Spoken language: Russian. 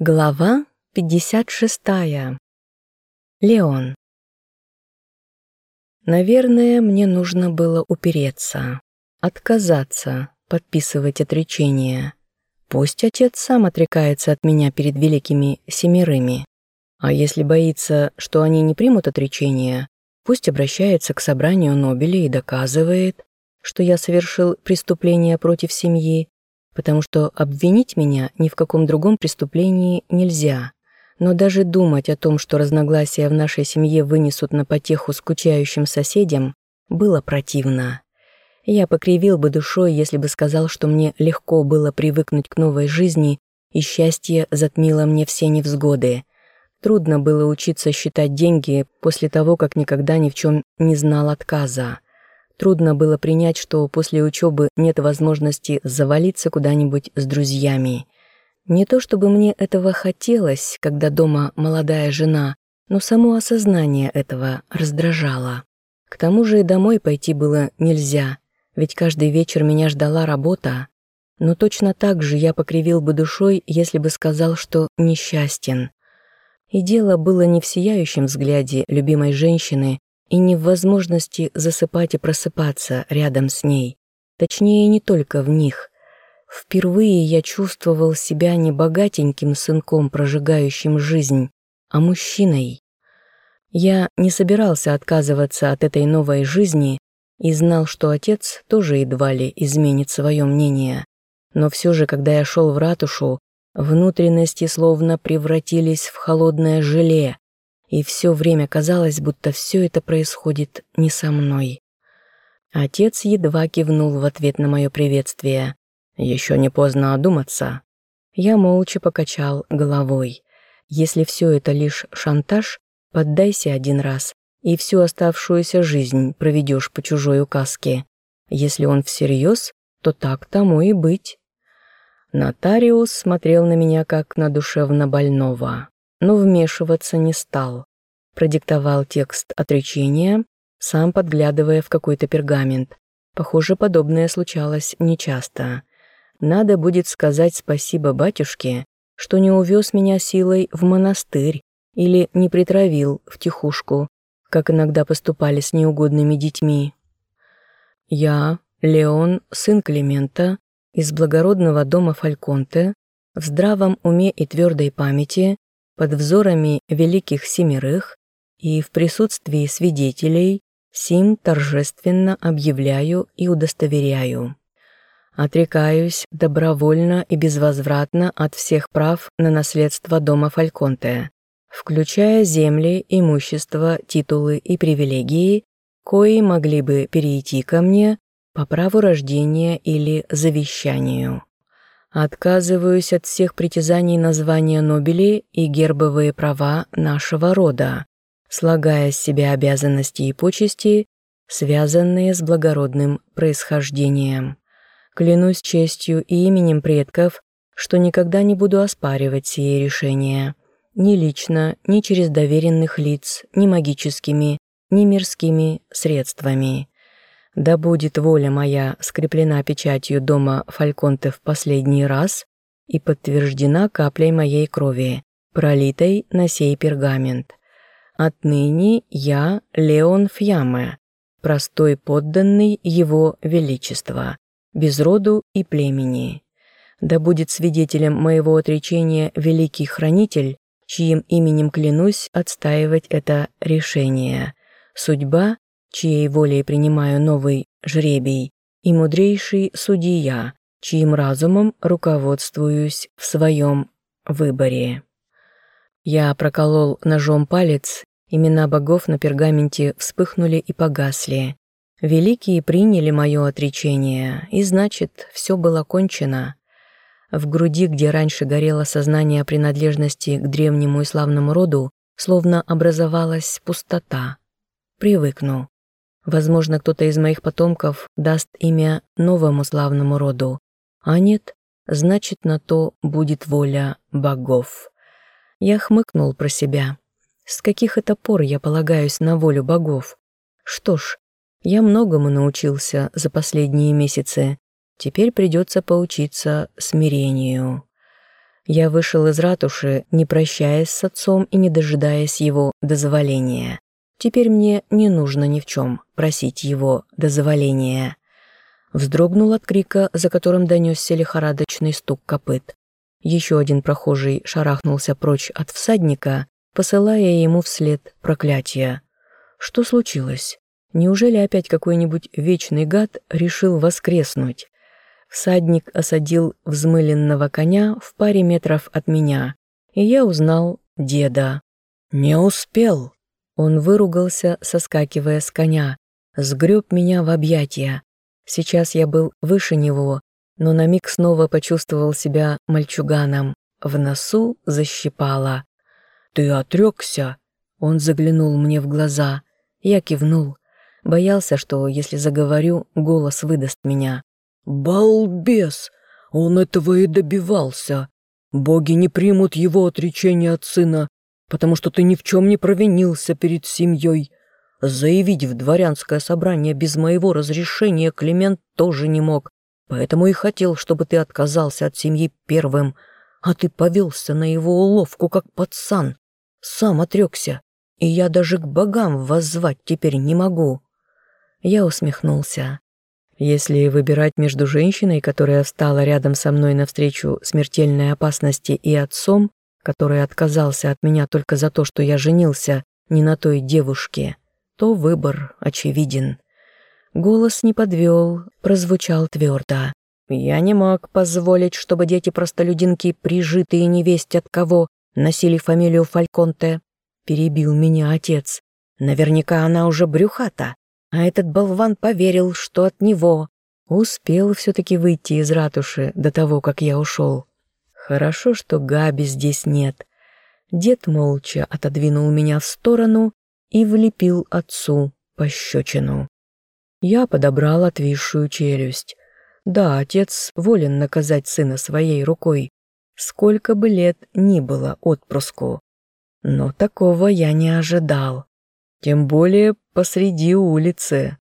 Глава 56. Леон. Наверное, мне нужно было упереться, отказаться, подписывать отречение. Пусть отец сам отрекается от меня перед великими семерыми. А если боится, что они не примут отречение, пусть обращается к собранию Нобеля и доказывает, что я совершил преступление против семьи потому что обвинить меня ни в каком другом преступлении нельзя. Но даже думать о том, что разногласия в нашей семье вынесут на потеху скучающим соседям, было противно. Я покривил бы душой, если бы сказал, что мне легко было привыкнуть к новой жизни, и счастье затмило мне все невзгоды. Трудно было учиться считать деньги после того, как никогда ни в чем не знал отказа. Трудно было принять, что после учебы нет возможности завалиться куда-нибудь с друзьями. Не то чтобы мне этого хотелось, когда дома молодая жена, но само осознание этого раздражало. К тому же и домой пойти было нельзя, ведь каждый вечер меня ждала работа. Но точно так же я покривил бы душой, если бы сказал, что несчастен. И дело было не в сияющем взгляде любимой женщины, и не в возможности засыпать и просыпаться рядом с ней. Точнее, не только в них. Впервые я чувствовал себя не богатеньким сынком, прожигающим жизнь, а мужчиной. Я не собирался отказываться от этой новой жизни и знал, что отец тоже едва ли изменит свое мнение. Но все же, когда я шел в ратушу, внутренности словно превратились в холодное желе, и все время казалось, будто все это происходит не со мной. Отец едва кивнул в ответ на мое приветствие. Еще не поздно одуматься. Я молча покачал головой. Если все это лишь шантаж, поддайся один раз, и всю оставшуюся жизнь проведешь по чужой указке. Если он всерьез, то так тому и быть. Нотариус смотрел на меня как на душевно больного но вмешиваться не стал. Продиктовал текст отречения, сам подглядывая в какой-то пергамент. Похоже, подобное случалось нечасто. Надо будет сказать спасибо батюшке, что не увез меня силой в монастырь или не притравил в тихушку, как иногда поступали с неугодными детьми. Я, Леон, сын Климента, из благородного дома Фальконте, в здравом уме и твердой памяти, под взорами великих семерых и в присутствии свидетелей сим торжественно объявляю и удостоверяю. Отрекаюсь добровольно и безвозвратно от всех прав на наследство дома Фальконте, включая земли, имущество, титулы и привилегии, кои могли бы перейти ко мне по праву рождения или завещанию. Отказываюсь от всех притязаний на звание Нобели и гербовые права нашего рода, слагая с себя обязанности и почести, связанные с благородным происхождением. Клянусь честью и именем предков, что никогда не буду оспаривать сие решения, ни лично, ни через доверенных лиц, ни магическими, ни мирскими средствами. Да будет воля моя скреплена печатью дома Фальконте в последний раз и подтверждена каплей моей крови, пролитой на сей пергамент. Отныне я Леон Фьяме, простой подданный его величества, без роду и племени. Да будет свидетелем моего отречения великий хранитель, чьим именем клянусь отстаивать это решение. Судьба чьей волей принимаю новый жребий, и мудрейший судья, чьим разумом руководствуюсь в своем выборе. Я проколол ножом палец, имена богов на пергаменте вспыхнули и погасли. Великие приняли мое отречение, и значит, все было кончено. В груди, где раньше горело сознание принадлежности к древнему и славному роду, словно образовалась пустота. Привыкну. Возможно, кто-то из моих потомков даст имя новому славному роду, а нет, значит, на то будет воля богов. Я хмыкнул про себя. С каких это пор я полагаюсь на волю богов? Что ж, я многому научился за последние месяцы. Теперь придется поучиться смирению. Я вышел из ратуши, не прощаясь с отцом и не дожидаясь его дозволения. Теперь мне не нужно ни в чем просить его дозволения. Вздрогнул от крика, за которым донесся лихорадочный стук копыт. Еще один прохожий шарахнулся прочь от всадника, посылая ему вслед проклятие. Что случилось? Неужели опять какой-нибудь вечный гад решил воскреснуть? Всадник осадил взмыленного коня в паре метров от меня, и я узнал деда. «Не успел!» Он выругался, соскакивая с коня, сгреб меня в объятия. Сейчас я был выше него, но на миг снова почувствовал себя мальчуганом. В носу защипало. «Ты отрекся?» Он заглянул мне в глаза. Я кивнул. Боялся, что, если заговорю, голос выдаст меня. «Балбес! Он этого и добивался. Боги не примут его отречение от сына, потому что ты ни в чем не провинился перед семьей. Заявить в дворянское собрание без моего разрешения Климент тоже не мог, поэтому и хотел, чтобы ты отказался от семьи первым, а ты повелся на его уловку, как пацан. Сам отрекся, и я даже к богам воззвать теперь не могу». Я усмехнулся. Если выбирать между женщиной, которая встала рядом со мной навстречу смертельной опасности, и отцом, который отказался от меня только за то, что я женился не на той девушке, то выбор очевиден. Голос не подвел, прозвучал твердо. Я не мог позволить, чтобы дети-простолюдинки, прижитые невесть от кого, носили фамилию Фальконте. Перебил меня отец. Наверняка она уже брюхата, а этот болван поверил, что от него. Успел все-таки выйти из ратуши до того, как я ушел. Хорошо, что Габи здесь нет. Дед молча отодвинул меня в сторону и влепил отцу пощечину. Я подобрал отвисшую челюсть. Да, отец волен наказать сына своей рукой, сколько бы лет ни было отпрыску. Но такого я не ожидал. Тем более посреди улицы.